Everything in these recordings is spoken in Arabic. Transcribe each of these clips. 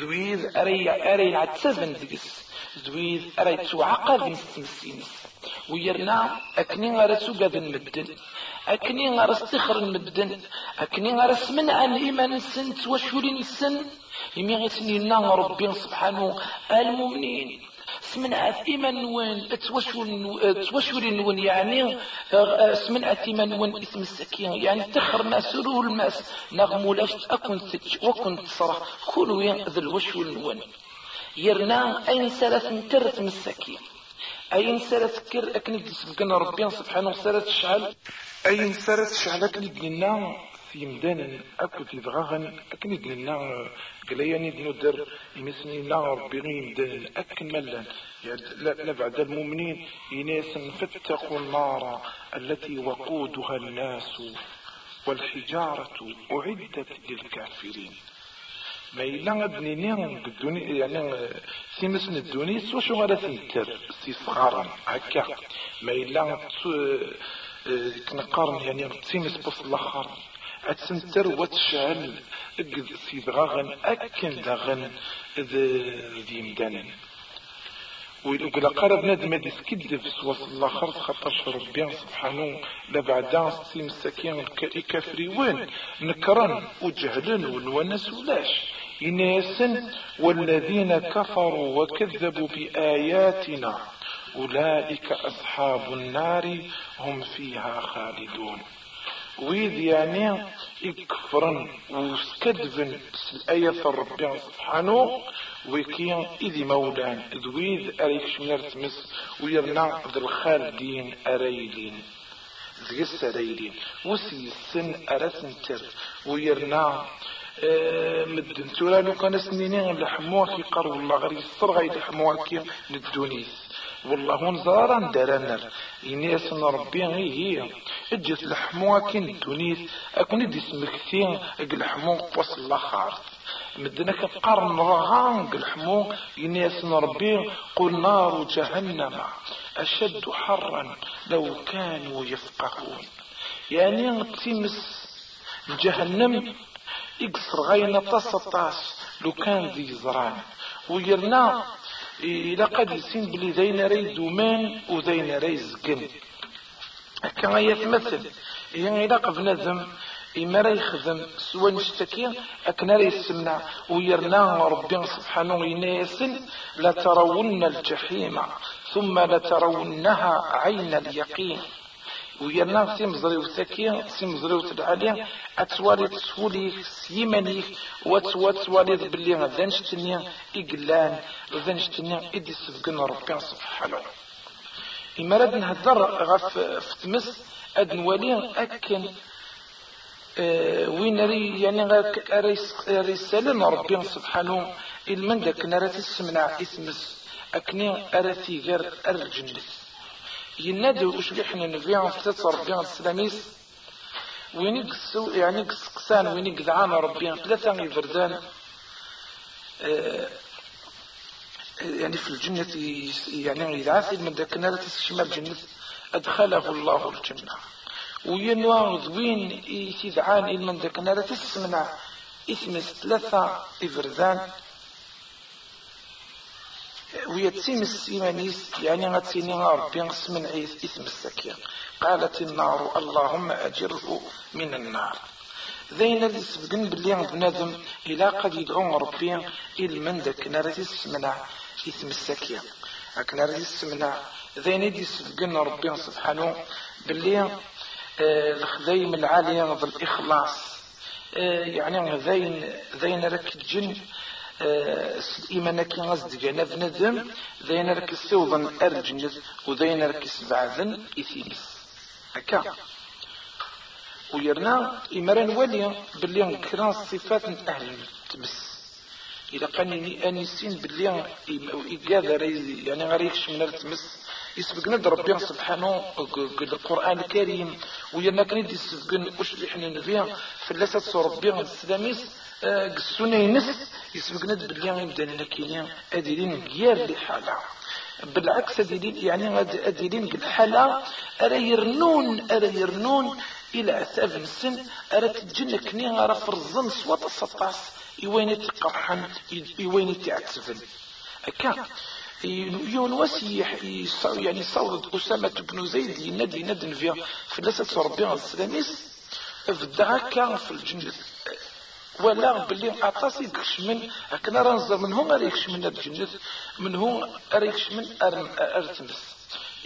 ذويذ أري أري عتسفن دقس ذويذ أري توعقد نستمسينس ويرنا أكني غير سوق مدن أكني غير استخر مدن أكني غير سمنع الإيمان السن توشولين السن يمي غيسني لنا ربي سبحانه المؤمنين. نوان توشول نوان يعني سمنعت إيمان نوان اسم السكين. يعني تخر ما سرور الماس. نغمو لاش أكون تج وكن تصرح ذا الوشول نوان يرنا أين سلف نكرت من السكين. أين سلف كر أكني سبقنا ربي سبحانه سلف شعل. أين سلف شعل أكني قلنا في مدان أكو تيدغاغن أكني قلنا قلياني دينو در يمسني لا ربي مدان أكمل لا بعد المؤمنين يناس فاتقوا النار التي وقودها الناس والحجارة أعدت للكافرين. ما إلا بنيني بالدوني يعني سيمسن الدوني سوى شو غادا سنتر سي صغارا هكا. ما إلا كنقارن يعني تسيمس بص الآخر. أتسنتر وتشعل اقد سيد غاغن أكن داغن ذي مدانا ويقول قرب نادم هذه سكدف سواس الله خرص خطاش ربي سبحانه. لبعد سيم السكين كافري وين؟ نكرن وجهلن ونونس ولاش. إناسا والذين كفروا وكذبوا بآياتنا أولئك أصحاب النار هم فيها خالدون. ويد يعني يكفرن وكذبن الآية ربي سبحانه وكي إذ مولان ذويذ أريك شمير تمس ويرنا ذا الخالدين أريلين ذيس أريلين وسي السن أرسنتر ويرنا آه مدن تورا لو كان سنينين لحموها في قرب الله غير يصر غير كي للدونيس والله نزارا درنر إنيس ربي هي اجت لحموها كي تونيس أكون دي سمكتين اقلحمو قوس الله خارت مدنا كقرن رغان قلحمو إنيس ربي قل نار جهنم أشد حرا لو كانوا يفقهون يعني تمس جهنم يقصر غينا تصطاس لو كان ذي زران ويرنا إلا قد يسين بلي ذين ري دومان وذين ري زقن هكا يتمثل. يعني إلا نذم إما راه يخدم سوا نشتكي أكنا راه يسمع ويرنا ربي سبحانه يناسن لترون الجحيم ثم لترونها عين اليقين. ويرنا سيمزري وسكي سيمزري وتدعالي أتوالي تسولي سيمانيك وتوالي باللي ذنش تنيا إقلان ذنش تنيا إدي سبقن ربي سبحانه. إما راد نهدر غف فتمس أد نولي أكن أه وين ري يعني رسالة ربي سبحانه. المن داك نرى تسمع اسمس أكني أرثي غير أرجنس ينادي وش اللي حنا نبيعهم في ربي السلاميس وين يقسو يعني قسقسان وين يقذعان ربي ثلاثة يفردان أه يعني في الجنة يعني يدعس من ذاك النار تسشمر الجنة أدخله الله الجنة. وينوى ذوين يتدعان من ذاك النار تسمنا اسم ثلاثة إفردان ويتسيم السيمانيس يعني غتسيني ربي من عيث إسم السكين قالت النار اللهم أجره من النار. ذين اللي سبقن باللي بنادم إلى قد يدعو ربي إلى من ذاك نار تسمنا إسم السكين أكنا راه يسمنا ذين دي سبقن ربي سبحانه باللي آه الخذيم العالية بالإخلاص آه يعني ذين ذين رك الجن إيمانا كي غزد جانا بندم ذين رك السوضن أرجنز وذين رك سبعذن إثيلس هكا. ويرنا إمران ولي باللي نكرا صفات أهل التبس إذا كان أنيسين باللي إيقاذا يعني غريكش من التمس. يسبقنا ربي سبحانه القرآن الكريم. ويرنا كان يسبقنا وش اللي حنا نبيع. اللاسة ربي السلاميس. قسونا ينس. يسبقنا باللي يمدان كيلين أديرين غير لحالة بالعكس أديرين يعني أديرين الحالة أرى يرنون أرى يرنون. إلى عتاب السن أرات الجنة كني غارة فرزن سوات السطاس يوين تقرحن يوين تعتفن أكا يون وسيح يعني صوت أسامة بن زيد ينادي ينادي فيها في لسة ربي السلاميس في في الجنة. ولا بلي عطاسي من هكذا رنزر من هم ريكش من الجنة. من هم ريكش من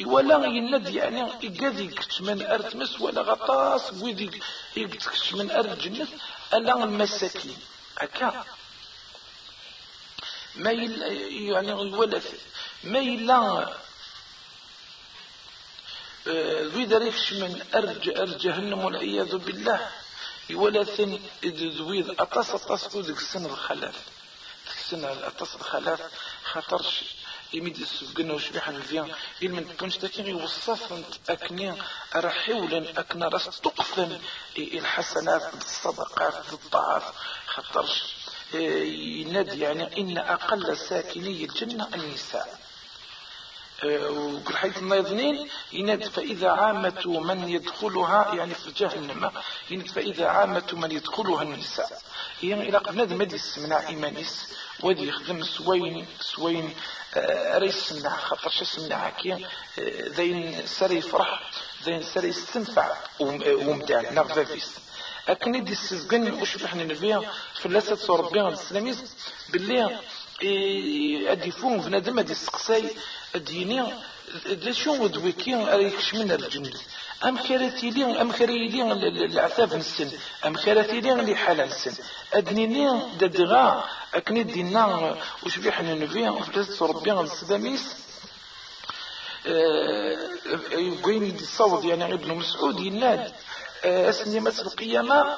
ولا يند يعني يقاذي من أرتمس ولا غطاس ويدي من أرض الجنة ألا المساكين هكا ما يعني ولا ما يلا ذوي دريكش من أرج أرج جهنم والعياذ بالله ولا ثاني ذوي أطاس أطاس ذيك السنة الخلاف السنة أطاس الخلاف خاطرش يمد السفقنا وشبيحا الفيان من تكونش تاكين يوصف أكني رحيولا أكنا رأس تقفن الحسنات الصدقات الطاعات خاطرش. ينادي يعني إن أقل ساكني الجنة النساء. وكل حيث الناظنين يناد فإذا عامة من يدخلها يعني في جهنم يناد فإذا عامة من يدخلها النساء. يعني إلى قبل هذا مدي السمنع إيمانيس ودي يخدم سوين سوين آه ريس سمنع خاطر شو سمنع كي ذين آه، سري فرح ذين سري استنفع ومدع نغفافيس أكن دي السزقن وش بحنا في اللاسة ربيع السلاميز باللي أديفون بنادم أدي السقساي أديني دا شو ودويكي أريكش من الجنة أم كارثي لي أم كارثي العتاب السن أم كارثي لي حال السن أدنيني ددغا أكني دينا وش بيحنا نبيع في اللاسة ربيع السلاميز يقول الصوت يعني ابن مسعود يناد أسني مثل القيامة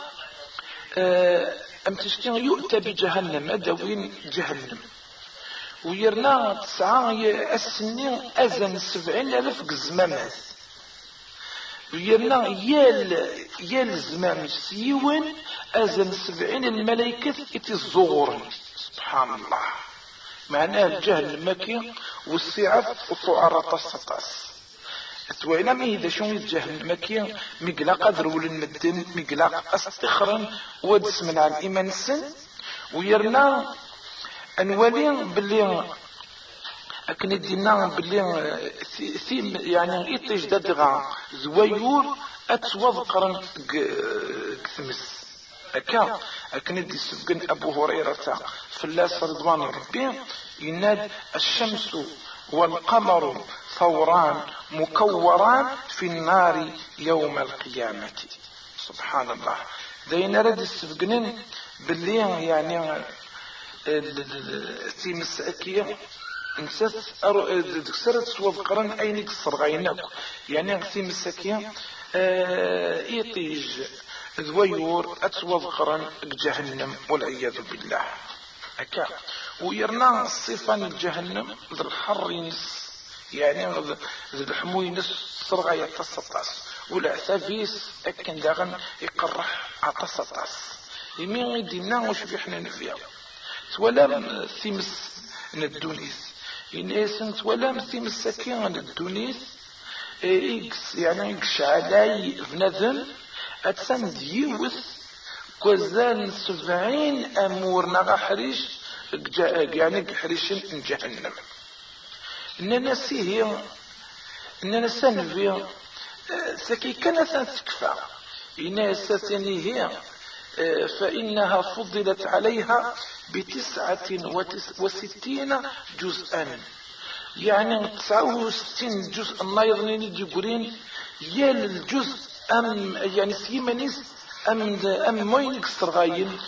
أم تشتين يؤتى بجهنم أدوين جهنم؟ ويرنا تسعة أسني أزن سبعين ألف قزمامات ويرنا يال يال زمام سيون أزن سبعين الملائكة اتزورن سبحان الله. معناه الجهل المكي والسعف وطعرة السطاس توينا مي إذا شو يتجاهل مكي مقلا قدر ولن مدن مقلا أستخرن ودس من على الإيمان السن ويرنا أنوالي باللي أكن دينا باللي ثيم يعني إتج دادغا. زويور أتوذقرن كثمس أكا أكن دي سبقن أبو هريرة. فلاس رضوان ربي يناد الشمس والقمر ثوران مكوران في النار يوم القيامة. سبحان الله. دين رد السفقنين باللي يعني تي مسأكية نسات دكسرت سوى قرن أين كسر غينك يعني تي مسأكية إيطيج ذويور أتوى قرن جهنم والعياذ بالله. أكا. ويرنا الصفة جهنم الحر ينس يعني الحموي نس صرغة يتصطاس ولا ثابيس أكن داغن يقرح عتصطاس يمين يدينا وش بيحنا نفيا. تولام ثيمس ندونيس. إنسان تولام ثيمس سكين ندونيس. إكس يعني إكس علاي بنادم. أتسند يوث كوزان سبعين أمور نغا حريش. يعني حريشن جهنم. إننا سيه إننا سنفي سكي كان إنها ساتني هي فإنها فضلت عليها بتسعة وستين جزءا. يعني تسعة وستين جزء الله يظنين يقولين يال الجزء أم يعني سيمانيس أم أم موين كسرغاين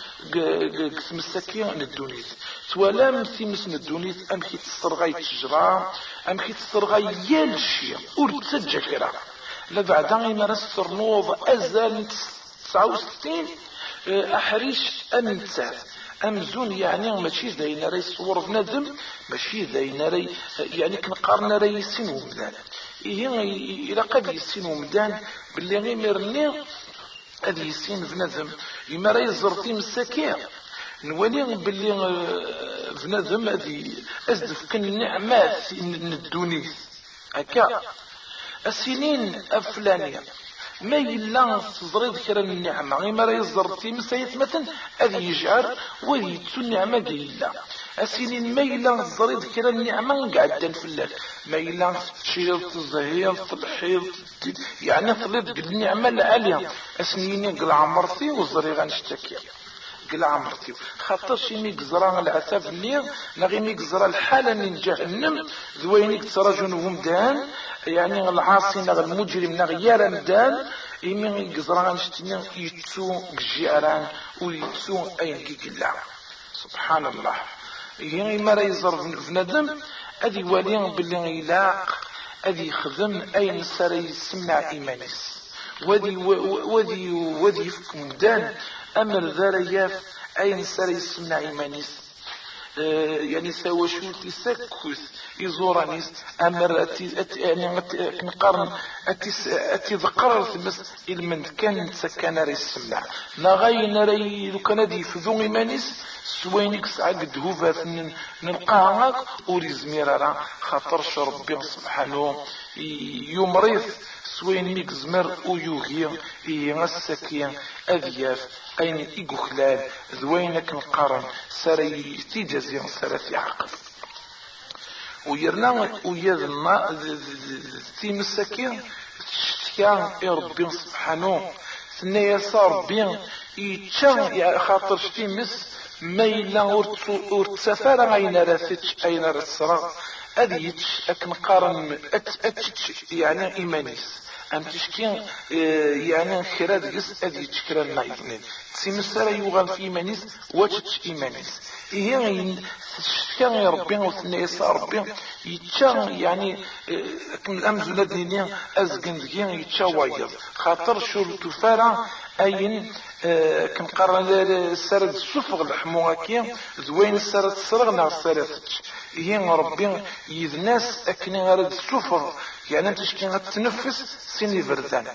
كسمسكين الدونيت. توالام ثيمس الدونيت أم كي تسرغاي تجرا أم كي تسرغاي يال شي ور تسجى كرا. لا بعدا ما رس نوض أزال 69 أحريش أم تسال أمزون يعني ماشي ذاين راي صور بنادم ماشي ذاين راي يعني كنقارن راي يسين ومدان إيه إلا قد يسين ومدان باللي غير مرني هذه يسين بنادم يما راهي زرتي مساكين نولي باللي بنادم هذه ازدف كن نعمات ندونيس هكا السنين الفلانية ما إلا تزريد كرا النعمة غير راه يزر تيمس مثلا هذه يجعل ويتسو النعمة قليلة أسينين ما إلا تزريد كرا النعمة قاعدة فلاك ما إلا تشير تزهير تلحيض يعني تلد النعمة العالية. أسنيني قل عمرتي وزري غنشتكي. قل عمرتي. خاطر شي مي قزرا العتاب ني نغي مي قزرا الحالة من جهنم. ذويني كترى جنوهم دان. يعني العاصي نغ المجرم نغ يارا دان. إمي قزرا غنشتني يتسو جيران ويتسو أين قلا سبحان الله. هي ما راه يزر بنادم ادي ولي باللي يلاق ادي يخدم اين سار يسمع إيمانيس. ودي ودي ودي يفكم دان أمر ذرياف اين سار يسمع إيمانيس. آه، يعني سوا شو تسكس يزورانيس أمر اتي اتي يعني نقارن. أتي أتي ذكر ثمس المن كان سكن ريسمع لا غاي نري لو كان دي فذو إيمانيس سوينك سعقد هوفات نلقاها وريزمير راه خاطرش ربي سبحانه. يمرض سوين ميك زمر ويوهي هي السكين أذياف أين إيقو خلال ذوينك نقارن سري تيجازي سري عقل ويرنا ويرنا تيم السكين تشتكى يا ربي سبحانه ثنيا صار بين يتشان خاطر شتيمس ما إلا ورتسافر أين رثتش أين رثسرا أديتش أكن قارن أتش يعني إيمانيس. أم تشكي آه، يعني خيرات قس أدي تشكرا نايفنين سيمسر يوغان في إيمانيس واتش إيمانيس؟ هي تشكي يا ربي وثنى يسا ربي يتشا يعني آه، كم الأمز ولدني أزقن ذكي يتشا وايض خاطر شو التفارة أين آه، كنقرا السرد السفغ الحمو هكيا زوين السرد السرغ نار السرد هي ربي يذناس أكني غير السفغ يعني أنت شكي غتنفس سيني فردان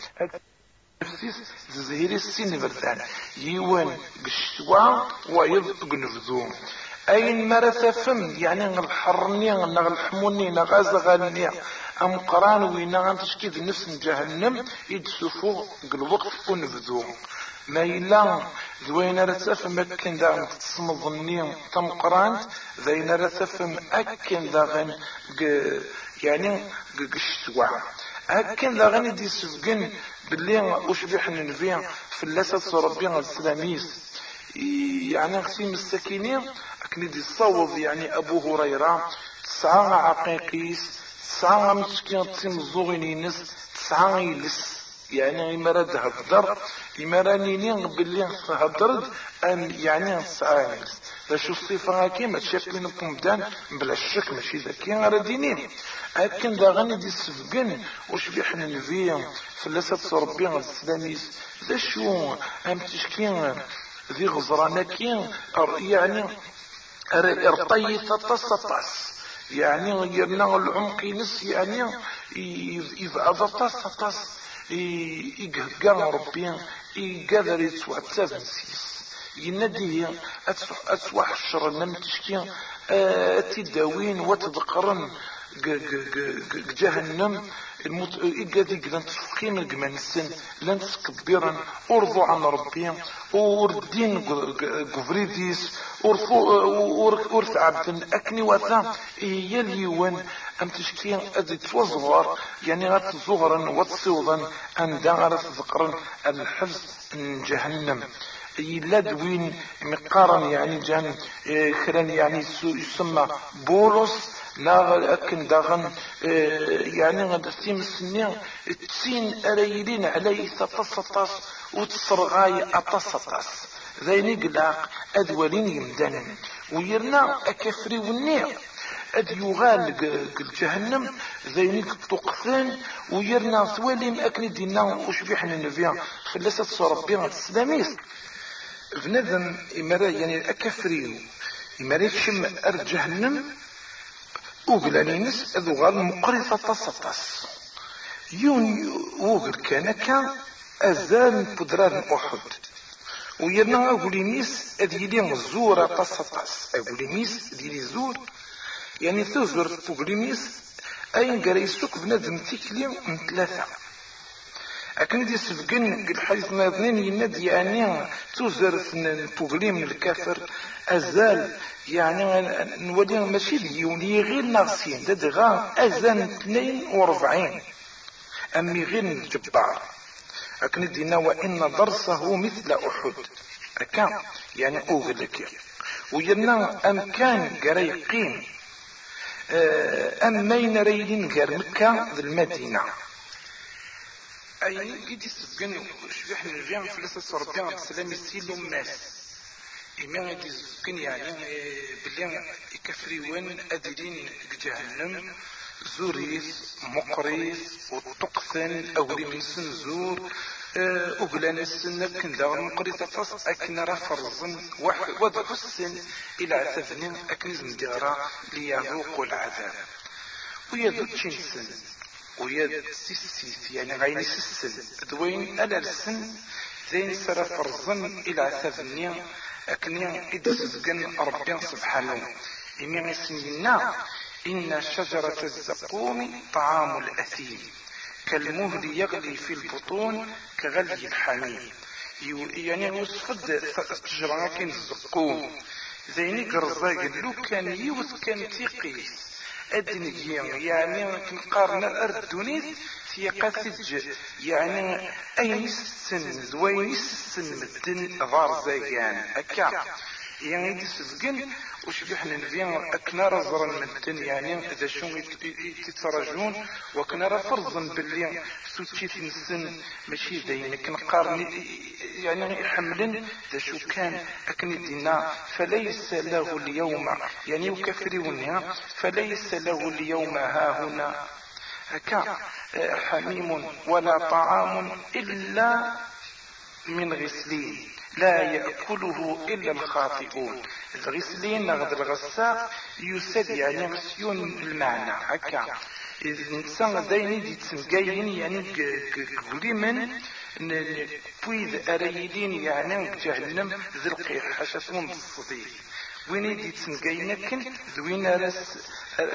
نفسيس زهيري سيني فردان يوان قشتوا ويض قنفذو أين مرة فم؟ يعني الحرني نغ الحموني نغاز غالني أم قران وينا غنتشكي نفس جهنم يدسفو قلوقت ونفذو. ما إلا ذوين رتفم أكن دا تصمد النيم تم قرانت ذوين رتفم أكن دا يعني قشتوا أكن دا غني دي سفقن باللي أشبح ننفيا في اللسة ربي السلاميس يعني خسيم السكينين أكن دي الصوض يعني أبو هريرة تسعى عقيقيس تسعى مسكين تسيم الزوغينينس تسعى يلس يعني إما راد هدر إما راني باللي هدرت أن يعني سعانيس باش الصفة كيما تشكل نكون دان بلا الشك ماشي ذكي غير دينين لكن دا غني دي السفقن وش بيحنا نبيا فلسة ربي السلاميس ذا شو أم تشكين ذي غزرانا كين يعني ارطي تطس يعني يرنا العمق نس يعني إذا أضطس تطس إيقا ربي إيقا يتوى التفنسيس ينادي أتوح الشر نم تشكي تداوين وتذكرن جهنم المت... إقاديك لن تفقين الجمان السن لن تكبرا أرضو عن ربي وردين قفريديس ورث عبد أكني وثا هي اليوان أم تشكين أدي توزغر يعني غات زغرا وتصوضا أن دغرت ذكرا الحفظ جهنم. يلاد وين مقارن يعني جان خران يعني يسمى بولس لا أكن داغن يعني غد ثيم السنين تسين أريلين علي تتصطاس وتصرغاي أتصطاس ذيني قلاق أدولين يمدن. ويرنا أكفري والنير أد يغال جهنم ذينيك تقثان ويرنا ثواليم أكن دينا وشبيحنا نبيا. فلسة صربيا السلاميس. بنادم إمرا يعني أكفري إمرا يشم أر جهنم. أغلانينس أذو غال مقرفة تصطس يون وغر كان أزال بدران أحد ويرنا أغلينيس أذ يلي زورة تصطس أغلينيس ديلي زور يعني تزور أغلينيس أين قريسوك بنادم تكلي من ثلاثة أكن دي سبقن الحديث ناظنين يند يعني توزر من الكافر. أزال يعني نولي ماشي ديوني غير ناقصين. داد غا أزال 42 أمي غير الجبار. أكن دينا وإن درسه مثل أحد. أكا يعني أوغلك. ويرنا أم كان قريقين. آه، أم مين ريدين غير مكة المدينة. أي قد يسبقن شبيح نرجع فلسة ربي السلام يسيلو ماس. إما غادي يسبقن يعني بلي يكفريوان أدلين جهنم. زوريس مقريس وطقسن أولي من سنزور أقلان السنة كن داغ المقريس أتص أكن راه فرزن. السن إلى عتفني أكن زنديرا ليذوق العذاب ويذوق تشنسن ويد سيسيس يعني غاين سيسن دوين ألا السن زين سرا فرزن إلى عتفني أكن إدسزقن ربي سبحانه إمي غيسنينا إن شجرة الزقوم طعام الأثيم كالمهل يغلي في البطون كغلي الحميم يعني وصفد شجرة كان الزقوم زيني قرزاق لو كان يوث كان تيقيس أدنيين يعني كنقارن الأردونيس تيقاسج يعني أين السن زوين السن مدن ضار زاقان أكا. يعني دي سزقن وش بيحنا نبيان أكنا رزرا من الدن يعني إذا شو يتترجون وكنا فرضا باللي سوتشيت نسن ماشي دايما كنقارن يعني يحملن ذا شو كان اكن دينا فليس له اليوم يعني يكفرونها فليس له اليوم ها هنا. هكا حميم ولا طعام إلا من غسلين. لا يأكله إلا الخاطئون. الغسلين نغد الغساق يسد يعني غسيون المعنى هكا. الإنسان دايني دي تسنقاين يعني قليمن بويد أريدين يعني جهنم ذي القيح حشاسون بالصديق. وين يدي تسنقاين كن؟ ذوين أرس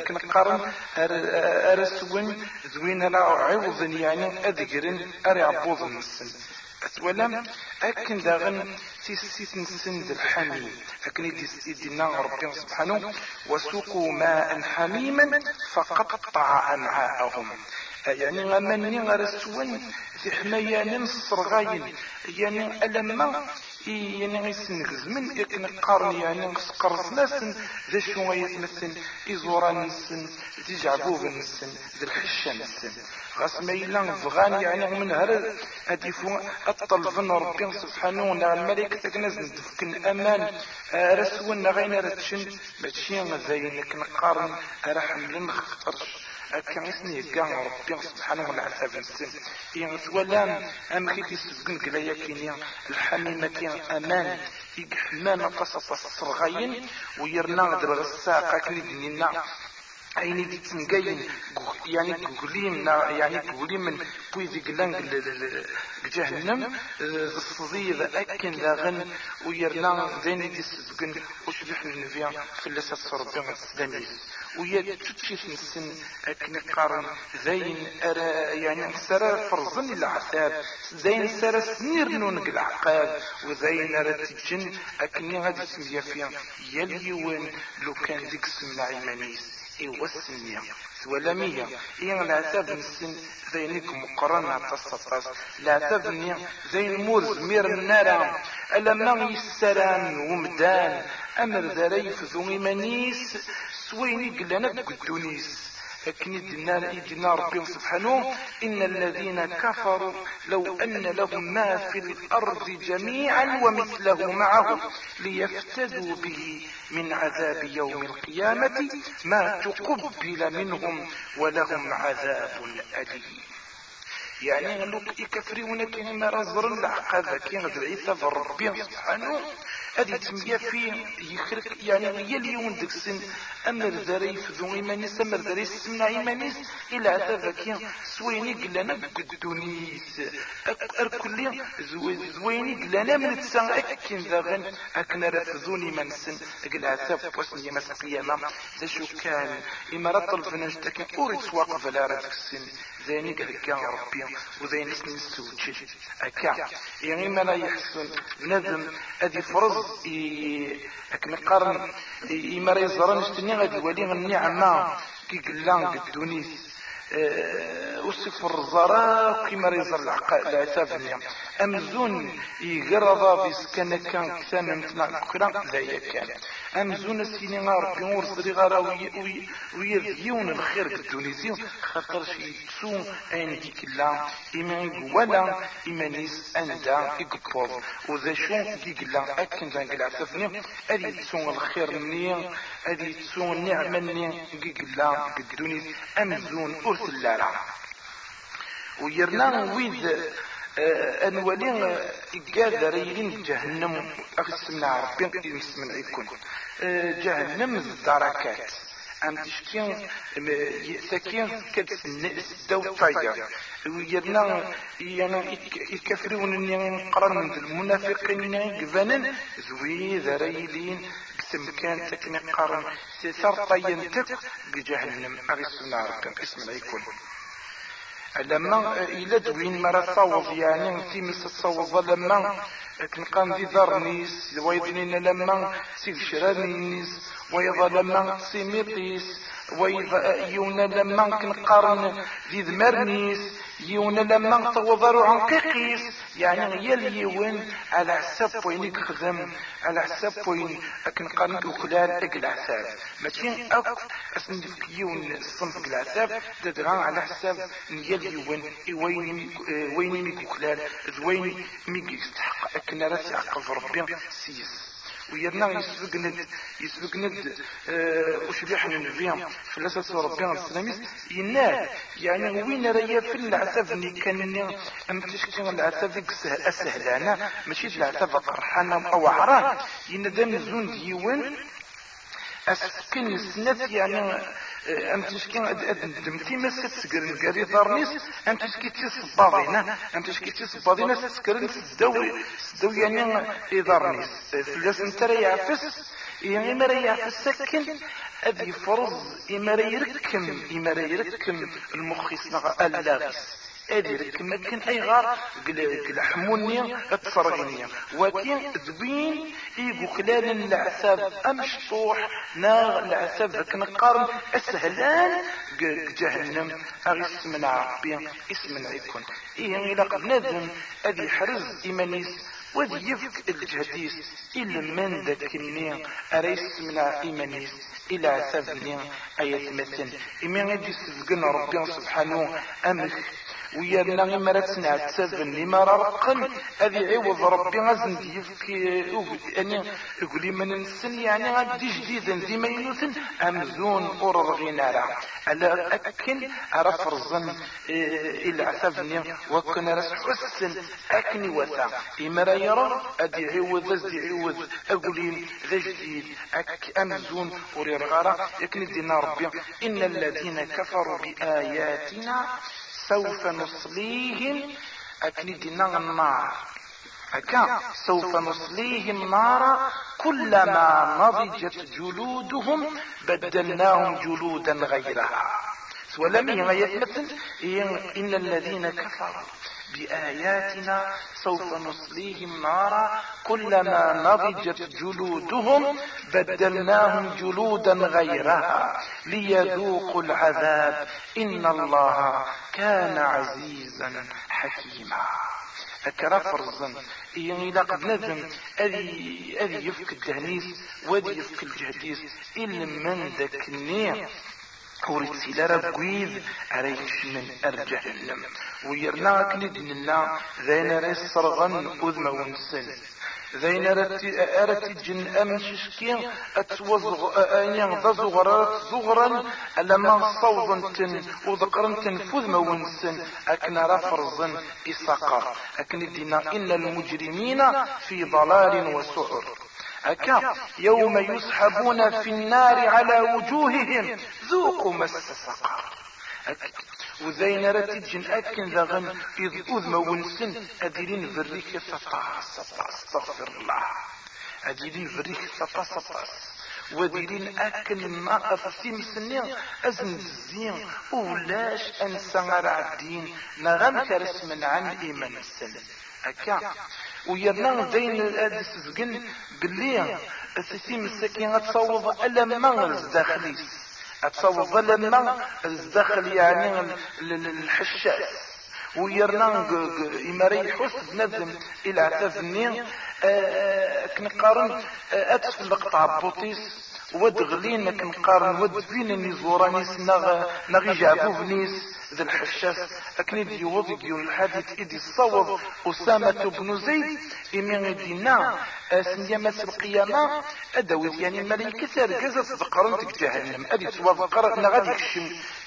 كنقارن أرس وين ذوين لا عوض يعني أذكرن أري عبوض النسن ولم أكن داغن سيسيت نسند الحميم. أكن يدينا ربي سبحانه وسوقوا ماء حميما فقطع أمعاءهم يعني غماني غرسون في حماية نصر يعني ألما يعني غيسن زمن يكن قارن يعني قرص ناسن. ذا شو غيتمثل إزورا نسن ذي جعبوب نسن ذي الحشة نسن غاس ما إلا فغان يعني من هر أدفو أطلبن ربي سبحانه نا الملك تكنز ندفكن أمان رسون غين رتشن ماشي زين كن قارن. رحملن خطرش أكا اسني كان ربي سبحانه والعذاب نسن إن تولان أم كي تسبقن كلايا كينيا الحميمة كيان أمان. يحمان قصص الصرغين ويرنا غدر الساقة كني دنينا. أيني دي تنقين يعني قولين يعني قولين من بويزي قلان جهنم الصزيد أكن لاغن ويرنا زيني دي سبقن وشبح النبيا في اللسة ربي الإسلامي ويا تشتشيت نسن أكن قارن زين أرى يعني سرى فرزن العذاب زين سرى سنير نونك العقاب وزين أرى تجن أكن غادي سميا فيها يليون لو كان ديك سمنا عيمانيس إيوسنيا ولمية إن لا تبنسن ذينك مقرنة تصطص لا تبني زين مورز مير النار ألما يسران ومدان. أمر ذري فذو إيمانيس سويني قلنا بقدونيس. لكن يدنا, يدنا ربي سبحانه. إن الذين كفروا لو أن لهم ما في الأرض جميعا ومثله معه ليفتدوا به من عذاب يوم القيامة ما تقبل منهم ولهم عذاب أليم. يعني لوك يكفرون كما رزر العقاب كي غد عيسى ربي سبحانه هذه تسمية في يخرق يعني هي اليوم ديك السن. أمر ذري فذو إيمانيس أمر ذري سمنا إيمانيس إلا عتابك سويني قلنا بقدونيس أركلي زويني قلنا من تسان أكين ذاغن رفذوني من سن قل عتاب واسن يمس القيامة ذا شو كان؟ إما رطل فنجتك أوريت واقف على رفك السن. ذاني قال ربي. وذين اسم السوتش أكا يعني ما لا يحسن. بنادم أدي فرز أكن قرن إما يزرن اشتني غادي ولي النعمة كي قلان قدونيس. وصفر الزراء كما ريزر العتاب أمزون يقرض بسكنة كان كثان مثل كرا لا كان. أمزون السيني ربي ورسلي غارا ويذيون الخير الدونيزيون. خاطر شي تسو أين ديك الله إما ولا إما نيس أندا إقبوض وذا شو ديك الله أكن ذاك العتابني أدي تسو الخير مني أدي تسو النعمة مني. ديك الله قدونيز أمزون أرسل لارا ويرنا ويد آه، انولي قادر يلين جهنم. اغسمنا ربي يسمن يكون آه، جهنم الدركات. أم تشكين سكين كتسن سدو طايا ويرنا يعني يكفرون ان قرن المنافقين قبانا زوي ذريلين قسم كان تكن قرن. سيسر طين تك بجهنم. اغسمنا ربي اسم يكون لما إلى دوين مرة تصوض يعني تيمس تصوض لما كنقام ذي ذرنيس ويظنين لما سيد شرانيس ويظا لما سيميطيس ويظا لما كنقارن ذي ذمرنيس يونا لما توضروا عن قيقيس يعني يل يون على حساب وين يخدم على حساب وين اكن قارن وكلال أقل عساب ماشي اك اسن يون الصنف العساب تدران على حساب يل يون وين وين ميك وين ميك يستحق اكن راسي عقب ربي سيس ويرنا يسبقند يسبقند وش بيحن النبي في الاساس ربي السلاميس؟ ينال. يعني وين رايا في العتاب اللي كان أم تشكي العتاب السهلانه ماشي العتاب قرحانه أو عران. يندم زون ديوان أسكن السنات يعني ام تشكي دمتي ما ستسكر نقاري ضرنيس. ام تشكي تي صباضينا ام تشكي تي صباضينا ستسكر سدوي سدوي يعني ضرنيس. فلاس أنت راه يعفس يعني ما راه يعفس سكن ابي فرض. إما راه يركم راه يركم المخيص اللاغس ادير كان اي غار قل حموني اتصرغيني ولكن ذبين إيقو خلال العساب أمشطوح ناغ العساب كنقارن أسهلان. جهنم أغي اسم عربي اسم عيكون إيه إلى ندم ادي حرز إيمانيس وذي يفك الجهديس. إلا من ذاك النية أريس من إيمانيس. إلى عساب النية آيات مثل. سفقنا ربي سبحانه أمك ويانا غير راه تنعتسب لما رقم هذه عوض ربي غازن ديفك يعني يقول لي من السن يعني غادي جديدا ديما ينوثن أمزون أورغينا راه على أكن على فرزن إلى عتبني وكن راس حسن اكني وسا إما راه يرى أدي عوض ازدي عوض. أقول لي ذا جديد أك أمزون ورغارا يكن دينا ربي. إن الذين كفروا بآياتنا سوف نصليهم. أكني دينا النار. أكا. سوف نصليهم نارا. كلما نضجت جلودهم بدلناهم جلودا غيرها. ولم يتمثل إن الذين كفروا بآياتنا سوف نصليهم نارا كلما نضجت جلودهم بدلناهم جلودا غيرها ليذوقوا العذاب. إن الله كان عزيزا حكيما. أكرا فرزا إلى قد ندم أذي, أذي يفك الدهنيس وذي يفك الجهديس إلا من ذاك ورسيلا رقويذ أريش من أرجهنم ويرنا كند لنا ذين رسرغن أذما ونسن ذين أرت جن أمششكين أتوزغ أنيان ذا زغرات زغرا لما صوضا تن تنفذ ما ونسن أكنا رفرزا إساقر أكن دينا إن المجرمين في ضلال وسعر. أكا يوم يسحبون في النار على وجوههم ذوقوا مس سقر وزين رتي جن أكن ذغن إذ أذ ونسن أديرين فريك سطا استغفر الله. أديرين فريك سطا سطا وديرين أكن ما أفسيم سنين أزن الزين ولاش أنسى عدين نغم كرسم عن إيمان السنة أكا ويرنا زين الأدس زقن باللي السيسيم السكين تصوض ألما الزداخليس تصوض ألما الزداخل يعني الحشاش. ويرنا إماري حس بنادم إلى عتافني كنقارن أتفلق تاع بوطيس. ود غلين كنقارن ود فين نيزورانيس نغ نغي جابو بنيس ذا الحشاس أكني دي وضي الحديث إدي الصوب أسامة بن زيد إمي دينا سنيامة القيامة أدوي يعني الملائكة أرقزة ذكرنتك جهنم. أدي توافقر نغادي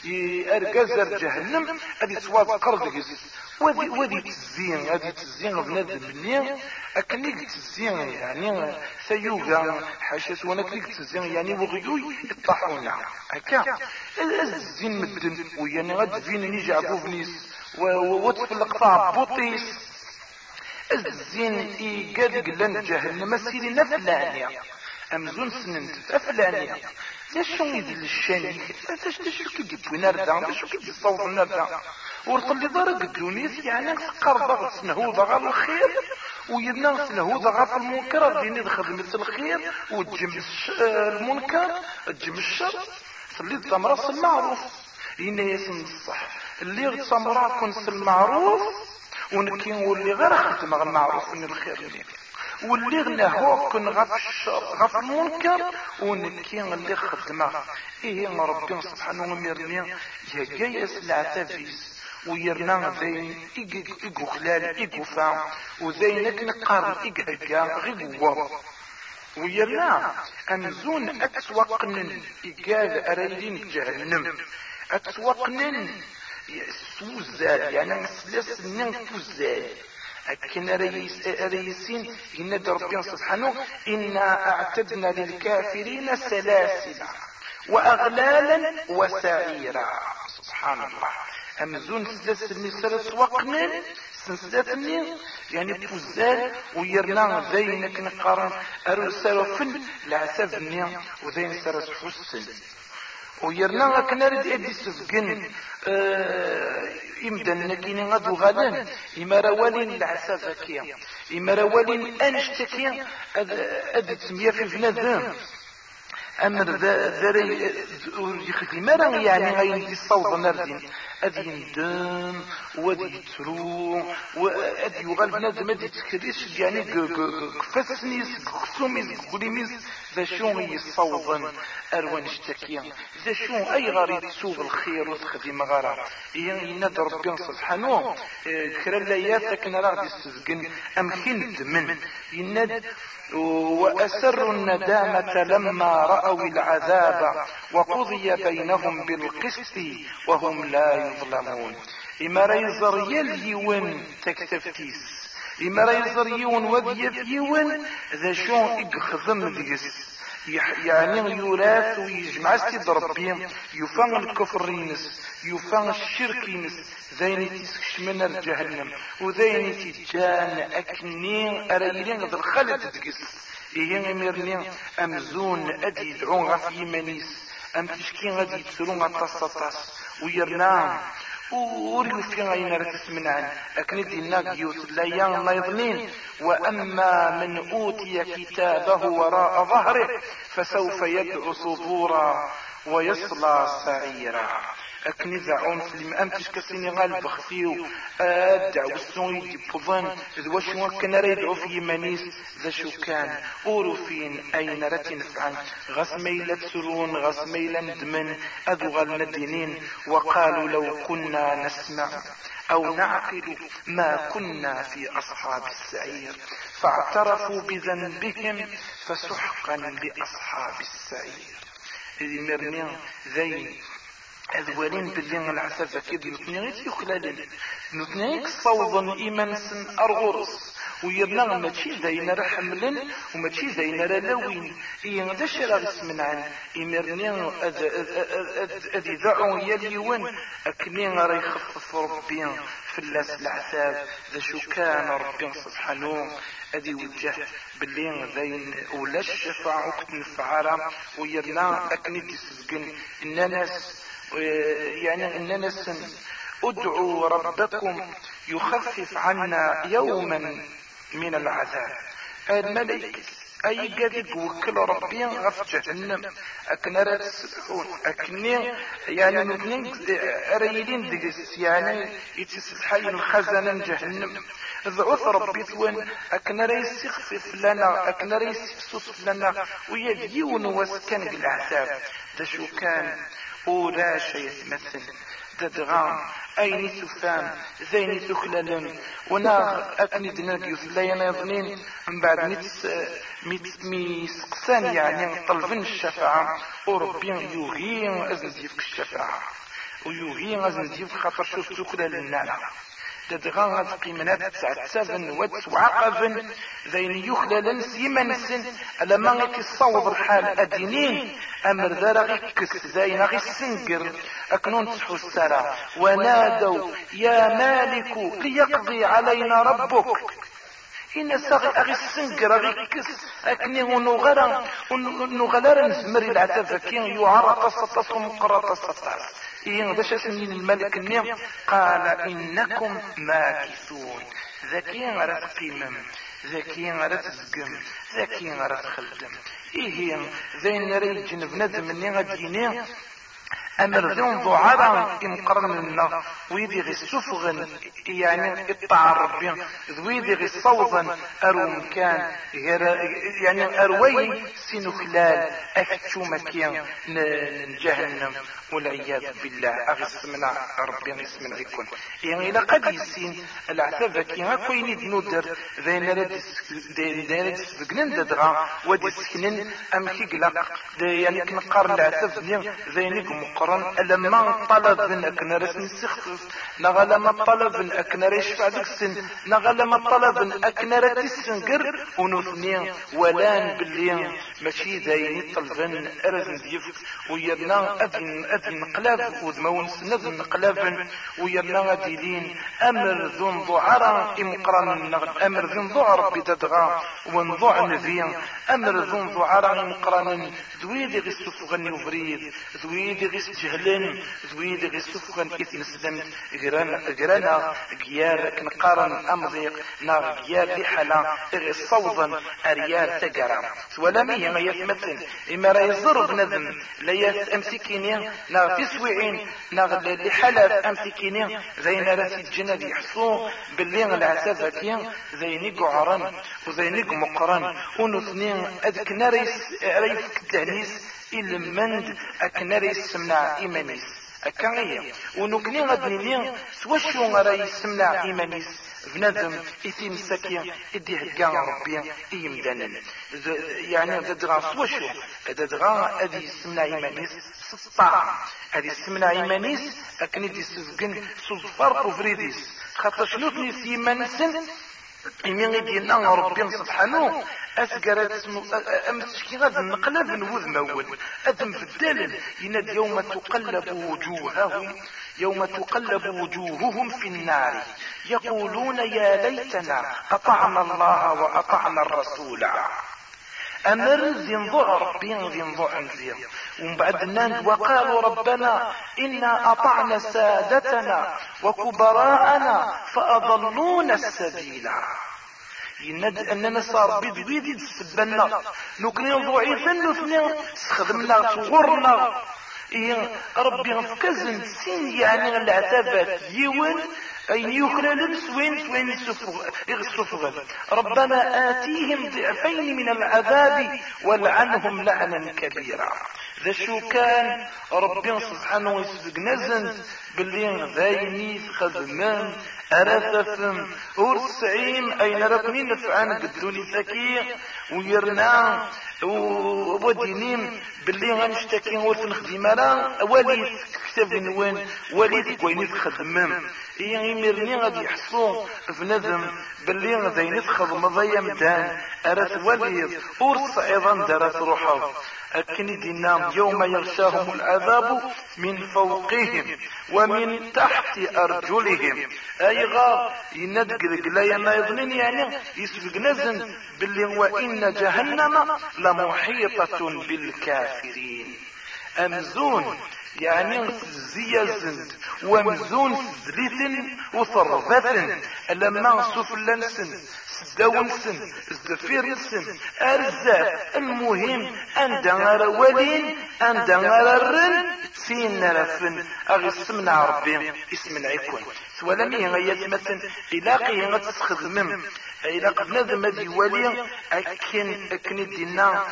كشم أرقزة جهنم أدي توافقر دقز ودي ودي تزين هذه تزين بنادم مني اكنيك تزين يعني سيوغا حاشا وأنا كنيك تزين يعني وغيوي يطحونا هكا. الزين مدن ويعني غاد فين نيجي عبو فنيس وتفلق بوطيس. الزين إي قاد قلن جهنم سيري نفلانيا أمزون سننت افلانيا يدل الشاني ليش ليش كي جبت نردا ليش كي تصوف نردا ورطلي ضرق الدونيس يعني قرضة سنهوضة غير الخير ويدنا سنهوضة غير المنكر ديني خدمة الخير وتجم المنكر تجم الشر سلي التمرة المعروف إنا يسن الصح اللي تمرة كن المعروف ونكين واللي غير خدم المعروف من الخير اللي واللي كن غف غف المنكر ونكين اللي خدمه. إيه ربنا سبحانه وتعالى يا جاي العتافيس ويرنا زين إيقو خلال إيقو فا. وزين نقارن إيقو غيقو ويرنا أمزون أتوقنن إيقال أريلين جهنم أتوقنن سوزال يعني مسلس نن فوزال أكن ريس ريسين إن ربنا سبحانه إنا أعتدنا للكافرين سلاسل وأغلالا وسعيرا. سبحان الله أمزون سلسلة المسالة وقنا سلسلة يعني فوزال ويرنا ذينك نقارن أرسل فن العساف النيا وذين سرس حسن ويرنا كنا رد ادي سفقن آه إمدن نكيني غدو غالن إما روالين العساف كيا إما روالين أنشتكيا أدي تسمية في بنادم أمر ذري يخدم يعني غير الصوت نردين أدي يندم وأدي يترو وأدي يغال بنادم أدي تكريش يعني كفسنيس كسوميس كوليميس ذا شون يصوضن أروان اشتكيا ذا شون أي غاري تسوغ الخير وتخدم غارا ينادى ربي سبحانه كرا لايات لكن راه يستزقن أم كنت من ينادى وأسروا الندامة لما رأوا العذاب وقضي بينهم بالقسط وهم لا يظلمون. إما ريزر يليون تكتفتيس إما ريزر يون وذيف يون ذا شون إقخذم ذيس يعني يوراث ويجمع سيد ربي. يفان الكفر ينس. يفان الشرك ينس. من الجهنم. وذين تجان أكنين أريلين ذا الخلد تقس إيه ميرنين أمزون أدي يدعون غف يمانيس أم تشكين غادي يتسرون غطاس ويرنام. وريو في غينا رتسمنعن أكن دينا جيوت لا يظنين. وأما من أوتي كتابه وراء ظهره فسوف يدعو صبورا ويصلى سعيرا. أكني زعون في المأمتش كسيني غال بخفيو أدع والسون يدي بوضان ذو شو كان ريدعو في يمانيس؟ ذا شو كان؟ أورو فين؟ أين رتي نفعن غس ميلة سرون غس ميلة ندمن. أذو غال ندينين وقالوا لو كنا نسمع أو نعقل ما كنا في أصحاب السعير. فاعترفوا بذنبهم فسحقا لأصحاب السعير. إذ مرنين ذين أذوالين باللين العسافة كده نتنيغيت يخلالين. نتنيغيك صوضا إيمان سن أرغرس ويرنا ماشي زين راه حملن وماشي زين راه لوين إيه ذا شرا اسمنعن إمرني أذ يدعو يليون. أكني راه يخفف ربي فلاس العذاب ذا شو كان ربي سبحانه. أدي وجه باللي ذين ولاش الشفاعة وقت نفعارا ويرنا أكني تسجن الناس يعني الناس ادعوا ربكم يخفف عنا يوما من العذاب. الملك أي قد وكل ربي غف جهنم. اكن راه تسبحون اكني يعني مثنين ريلين دقس يعني يتسحي الخزنة جهنم. ضعف ربي ثوان اكن راه يستخفف لنا اكن راه يستخفف لنا ويديون وسكن بالعذاب. ده شو كان ولا شيء يتمثل تدغى أين سفام ذين ثكلل ونا أكني دناك يثلين يظنين من بعد ميت ميسقسان يعني طلبن الشفاعة. وربي يوغي أزن زيفك الشفاعة. ويوغي أزن زيفك خاطر شوف ثكلل النانا تدغى قيمنات تسعة سفن وتسوعقفن ذين يخلل سيما سن ألما غيك الصوض الحال أدينين أمر ذا غيكس ذين غي السنقر أكنون تسحو السرى ونادوا يا مالك ليقضي علينا ربك. إن ساغي أغي السنقر أغي كس أكني ونغرا ونغلر نزمر العتاب كين يعرق سطسهم قرط سطس إيه باش اسمين الملك النيم قال إنكم ماكثون. ذكي غير تقيمم ذكي غير تزقم ذكي غير تخدم إيه زين ريج جنب غديني أمر ذون ضعرا إن قرن لنا ويدي غي سفغن يعني إطاع ربي. ذويدي غي صوضا أرو مكان يعني أروي سينو خلال أكتشو مكان جهنم. والعياذ بالله. أغسمنا ربي غسمنا يكون. يعني إلا قد يسين. العتاب كي هاكوين دنودر ذين رد سبقنن ددغا. ودي سكنن أم كيقلق. يعني كنقار العتاب ذين مقرن لما طلب أكن رسم سخفف نغلما طلب أكن ريشفع ديك السن طلب أكن رتسنقر ونثنين ولان باللي ماشي ذين طلبن أرزن ديفك ويرنا أذن أذن نقلاب وذمون سند نقلاب ويرنا غديلين أمر ذن ضعرا إمقران أمر ذن ضعر بددغا ونضع نبي أمر ذن ضعرا إمقران ذويدي غي السفغن يفريد ذويدي غي جهلن ذويدي غي السفغن إثن سلم غرانا غيار كنقارن أمضيق نار غيار لحلا غي صوضا أريال تقرا. ولا مية ما يثمثل إما راه يزر بنذم لا يتأمسكيني ناغ تسويعين ناغ لحالة أمسكيني زين راسي الجنة يحصو باللي العسافة كين زينيك عرن وزينيك مقرن ونثنين أذك ناريس ريف كتانيس إلمند أكناريس سمنع إيمانيس أكاية ونكني غدنيني سواشو غرا يسمنع إيمانيس بنادم إثيم سكي إدي هكا ربي إيمدانا يعني ددغا سواشو ددغا أدي يسمنع إيمانيس سطاع هذه السمنة إيمانيس أكن دي سفقن صدفار وفريديس خاطر شنو تنيس إيمانسن إمي غيدي لنا ربي سبحانه أسقر أمسكي غاد نقلب نوذ مول أدم في الدلل. يناد يوم تقلب وجوههم يوم تقلب وجوههم في النار. يقولون يا ليتنا أطعنا الله وأطعنا الرسول. أمر ذي ضعر بين ذي ضعن ذي ومن بعد وقالوا ربنا إنا أطعنا سادتنا وكبراءنا فأضلونا السبيل يند إننا صار بيد بيد تسبنا نكني ضعيفا نثني استخدمنا صغرنا. إيه ربي غفكزن سين يعني العتابات يون أين يخلل سوين سوين السفغ ربنا آتيهم ضعفين من العذاب والعنهم لعنا كبيرا. ذا شو كان ربي سبحانه وتعالى نزن باللي ذايني خدمان أرثفم ورسعيم أين رقمين نفعان قدوني ثكي ويرنا ودينيم باللي غنشتكي ورث نخدم أنا وليد كتاب نوان وليد كوين تخدمم إيه يمرني غادي يحصو بنادم باللي غادي نتخدم ضيا مدان أرث وليد ورث أيضا درس روحه. أكن دينا يوم يغشاهم العذاب من فوقهم ومن تحت أرجلهم. أي غار يندق لا يما يظنين يعني يسبق نزن باللي وإن جهنم لمحيطة بالكافرين. أمزون يعني زيازن ومزون زليثن وصرفة لما سفلنسن سداونسن زفيرنسن أرزاق المهم أن دغار ولين أن دغار الرن تسين رفن أغي سمنا ربي اسم عيكون سوالا ميه غيات مثلا إلاقي غتسخدمم إلاق بنادم هذي ولي أكن أكن الدينا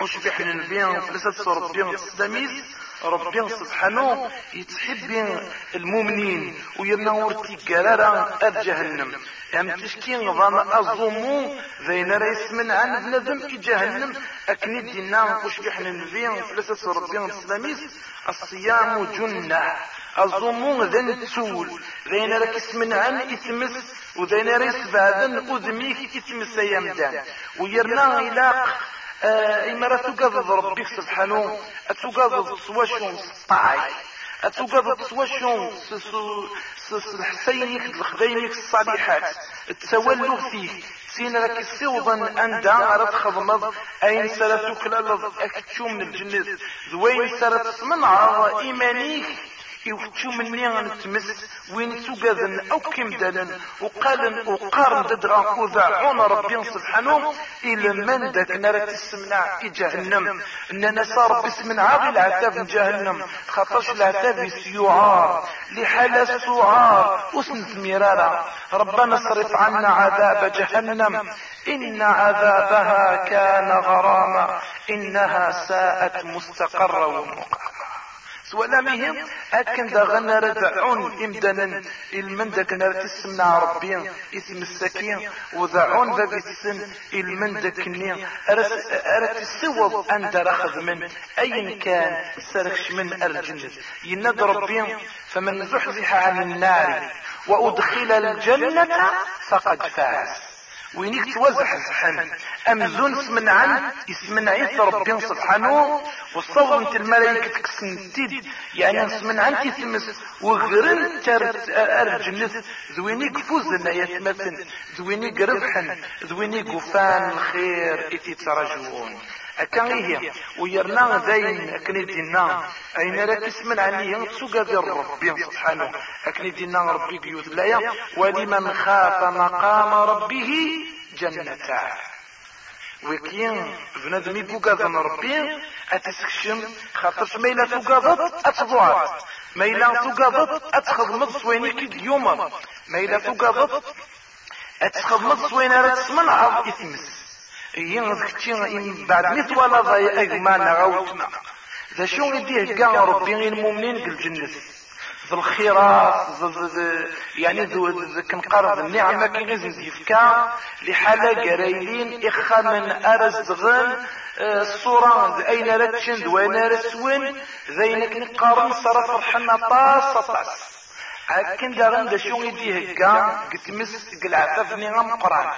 وشبح النبي فلسة ربي السلاميس ربي سبحانه يتحب المؤمنين ويرنور تيقرارا جهنم. يعني تشكي نظام أظمو ذين رئيس من عن بنادم جهنم. أكني دينا وشبح النبي فلسة ربي السلاميس الصيام جنة. الظمو ذن تسول ذين راك اسمن عن إثمس وذين ريس بعدن أذميك إثمس يمدان ويرنا إلاق. آه إما تقاضد ربك سبحانه أتقاضد سواشون سطاعي أتقاضد سواشون الحسينيك الخدينيك الصالحات. التولوا فيه سين راك سيوضا أندا أرد خضمض أين سرتك لالض أكتشو من الجنة ذوين سرت من عرض إيمانيك. يفتشو مني نتمس وين تقاذن أو كمدالا وقال وقارن ددغا وذاعون ربي سبحانه إلى من ذاك نار تسمنا في جهنم. اننا صار باسم عاغي العتاب جهنم خاطرش العتاب سيوعار لحالة سعار وسنت مرارا ربنا اصرف عنا عذاب جهنم. إن عذابها كان غراما. إنها ساءت مستقرا ومقاما سوالا مهم أكن دا غنا ردعون إمدانا إلمن داك نار تسمنا ربي إسم السكين وذعون باب السن إلمن داك ني أرى تسوض أن رخذ من أين كان سركش من الجنة. يناد ربي فمن زحزح عن النار وأدخل الجنة فقد فاز. وينيك توزح زحن أمزون اسمن عن اسمن عيسى ربي سبحانه والصور انت الملائكة تكسنتيد يعني اسمن عن تثمس وغرن تارت أرجنث ذوينيك فوزنا يتمثل ذوينيك ربحا ذوينيك وفان الخير إتي ترجون أكاهي ويرنا ذين أكني دينا. أين راك اسم عني تسوق ذي ربي سبحانه. أكني دينا ربي قيود لايا. ولمن خاف مقام ربه جنتان وكين بنادم يبوكاذن ربي. أتسكشم؟ خاطرش ما إلا توقاضت أتضوعت ما إلا توقاضت أتخدمت سوينيك اليوم ما إلا توقاضت أتخدمت سوين راه تسمنع إثمس ين بعد ميت ولا ضايا أجمعنا غوتنا ذا شو يديه كاع ربي المؤمنين بالجنة ذو الخيرات يعني ذو كنقرض النعمة كي غيزن يفكا لحالة قرايلين إخا من أرز غن الصورة أين رتشن وين رسوين ذينك نقارن صرا فرحنا طاس طاس دارن دا شو يديه كاع قلت مس قلعتفني غم قران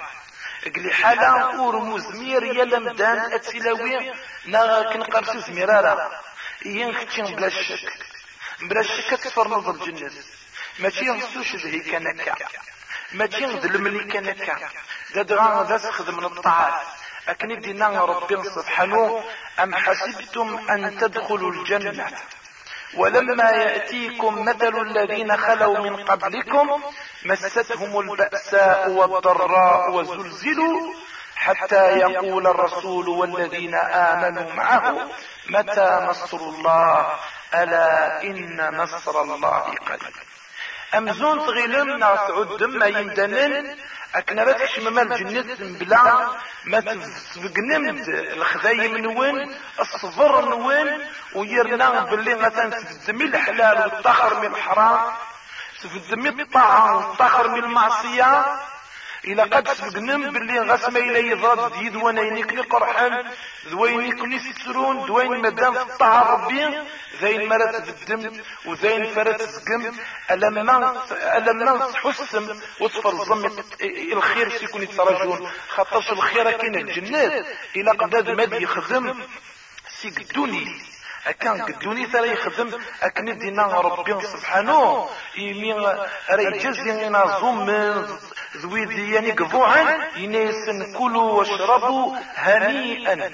قلي حالا ورموز مير يلا مدان اتسلاوي نا كنقرسو زميرارا ين ختشن بلا شك بلا شك تفر نظر الجنة ماشي غسوش ذهي كنكا ماشي ذلمني كنكا ذا دغان ذا سخذ من الطاعات أكن دينا ربي سبحانه أم حسبتم أن تدخلوا الجنة؟ ولما يأتيكم مثل الذين خلوا من قبلكم مستهم البأساء والضراء وزلزلوا حتى يقول الرسول والذين آمنوا معه متى نصر الله؟ ألا إن نصر الله قريب. أمزون تغيلم ناس عدم ما يمدنن أكنا لا تكشم ما الجنة بلا ما تسبقنمد الخذايم نوين الصبر نوين ويرنا باللي مثلا تفدمي الحلال والطخر من الحرام تفدمي الطاعة والطخر من المعصية إلا قد سبقنم باللي غاس ما إلا يضاد ينكني قرحان ذوين يكني سترون دوين مدام في الطاعة ربي ذين مرات بالدم وذين فرات سقم ألما تحسم وصفر الظم الخير سيكون يترجون خاطرش الخير كاين الجنات إلا قد مد يخدم سيك الدنيا أكان قدوني ترى يخدم أكن دينا ربي سبحانه يمي راه يجزي زوم ذوي يعني قضوعا ينسن كلوا واشربوا هنيئا.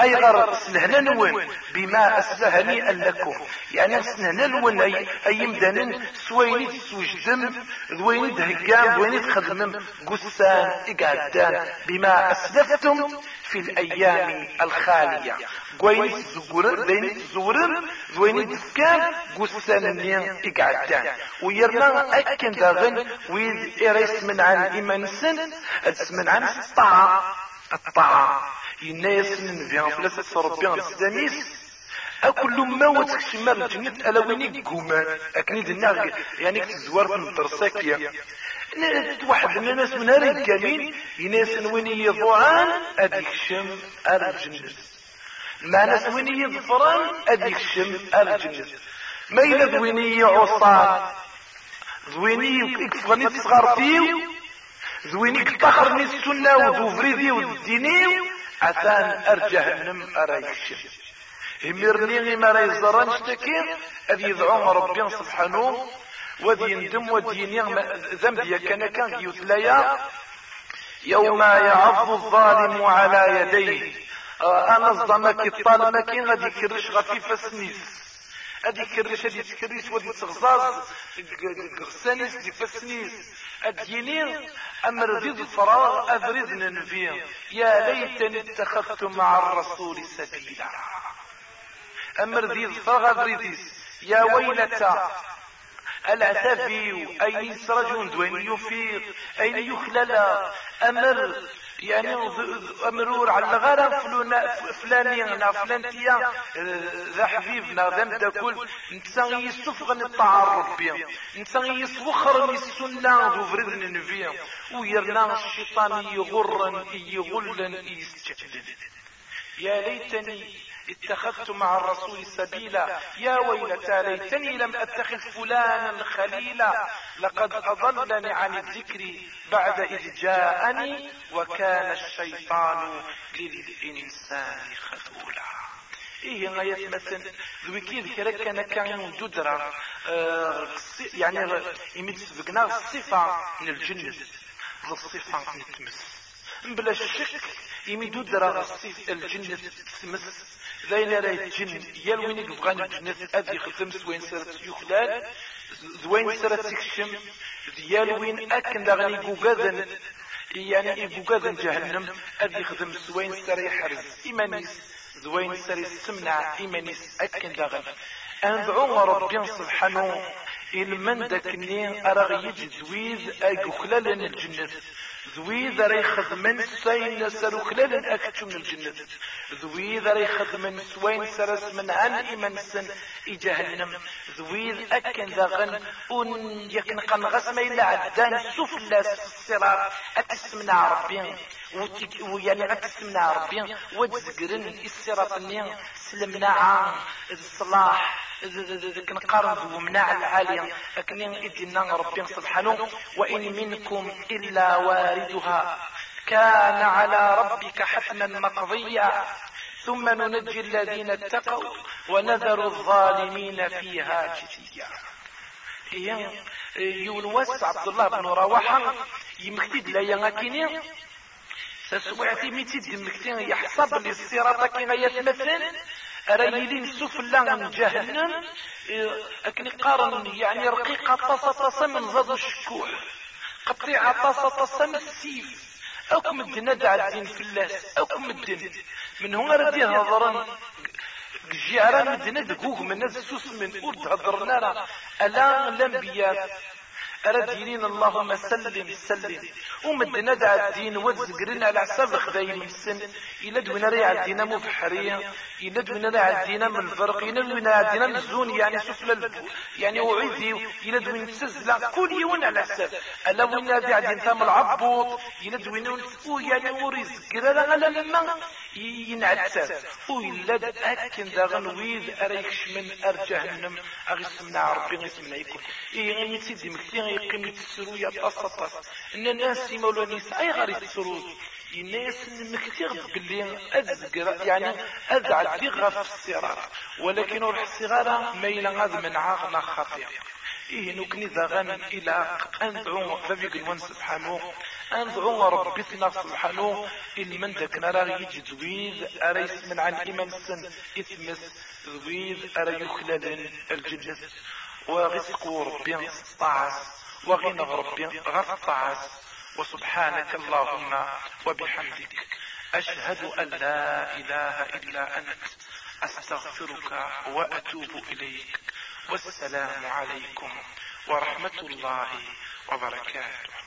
أي غير سنهنا نون. بما أسلى هنيئا لكم. يعني سنهنا نون. أي, أي مدانا سويني تسوجدم ذويني دهقان ذويني تخدمم. قسان إقعدان. بما أسلفتم في الأيام الخالية. قويني تزورن ذيني تزورن ذويني دفكان قسان نين إقعدان. ويرنا أكن داغن ويد إريس من عن إيمان سن أتسمن عن الطاعة الطاعة يناس نبيان فلاس ربي السداميس أكل ما وتكشمال الجنة ألا ويني قومان أكني دنا يعني تزوار في الدرساكية واحد من الناس من هاري كامين يناس ويني يضوعان أديك شم الجنة مع ناس ويني يظفران أديك شم الجنة ما إلا ذويني عصان ذويني يكفغني تصغر فيه ذويني كتخرني السنة وذو فريدي والديني عثان أرجهنم أريكشم هميرني ما رأي الزران اشتكي أذي يدعون ربي سبحانه وذي يندم وذي ذنبي كان كان يثليا يوم يعض الظالم على يديه. آه، أنا صدمك الطالمك غادي كرش غفيفة سنيس أدي كرش أدي تكريس ودي تغزاز. غسانيس دي فسنيس اديني أمر ذي الفراغ افرز ننفيه يا ليتني اتخذت مع الرسول سبيلا. أمر ذي الفراغ افرزيس يا ويلتا العتبي اين يسرج دوين يفيق اين يخلل أمر يعني أمرور على الغرام فلونا فلاني فلانتيا ذا حبيبنا ذا مداكل نتسان يسفغن الطاعة ربي نتسان يسوخر السنة ذو فرد النبي ويرنا الشيطان يغرن يغلن يستجلن يا ليتني اتخذت مع الرسول سبيلا. يا ويلتى ليتني لم أتخذ فلانا خليلا. لقد أضلني عن الذكر بعد إذ جاءني وكان الشيطان للإنسان خذولا. إيه غاية مثلا كي ذكر كان كان جدرة آه يعني يمد سبقنا الصفة من الجنة الصفة نتمس بلا الشك يمد درا الجنة تمس. ذين راه الجن يلوين يبغى الجنة أذي خدم سوين سرت يخلال. زوين سرت تكشم ديالوين أكن دغني قوقاذن يعني قوقاذن جهنم؟ أذي خدم سوين سر يحرز إيمانيس. زوين سر السمنع إيمانيس. أكن دغني أندعو ربي سبحانه. إلمن داكني أرغ يجي زويد أي خلال الجنة ذوي ذري خدمن سين سرو خلال أكتم من الجنة. ذوي ذري خدمن سوين سرس من عن إيمان سن إجهنم ذوي أكن ذغن أن يكن قن غسم إلا عدان سفلى الصراط أتسمنا ربي. ويعني أتسمنا ربي وتزقرن الصراط النيا سلمنا عن الصلاح ذك نقارن ومناع العالية لكن إدنا ربي سبحانه وإن منكم إلا واردها. كان على ربك حتما مقضيا ثم ننجي الذين اتقوا ونذر الظالمين فيها جثيا يونس عبد الله بن رواحة يمكتد لا ينكيني سسوعتي ميتي دمكتين يحسب للصراط كي غيتمثل أريلين سفلا من جهنم. أكن قارن يعني رقيقة طاسة طاسة من زاد الشكوح قطيعة طاسة طاسة من السيف. أكم الدين دع الدين في الله أكم الدين. من هنا ردي هضرا جيران الدين دقوق من السوس من أرد هضرنا ألا الأنبياء. يلين اللهم سلم سلم. ومدنا دع الدين وزقرنا على حساب الخدايم السن. إلا دوينا ريع الدين مبحرية إلا دوينا ريع الدين من الفرق إلا دوينا الدين من الزون يعني سفل البو يعني وعيدي. إلا دوينا تسزلا كل يوم على حساب ألا وينا دع الدين ثام العبوط. إلا دوينا يعني ورزق لا لا لما. ينعتساب وإلا أكن داغن ويد أريكش من أر جهنم أغي سمنا ربي سمنا يكون إيه غني تسيدي مكتي يقيم يتسرو يا طاس طاس إن الناس مولانيس أي غير يتسرو الناس مكتيغ باللي أزقر يعني أزعد غف الصغار ولكن روح الصغار ميلا غاز من عاغنا خطير. إيه نكني زغان إلى أندعو فبيق المن سبحانه أندعو ربتنا سبحانه المن دكنا راه يجي أريس من عن إيمان السن إثمس زويد أرى يخلل الجنة ورزق ربي طاعس وغنى ربي غطعس وسبحانك اللهم وبحمدك. أشهد أن لا إله إلا أنت. أستغفرك وأتوب إليك. والسلام عليكم ورحمة الله وبركاته.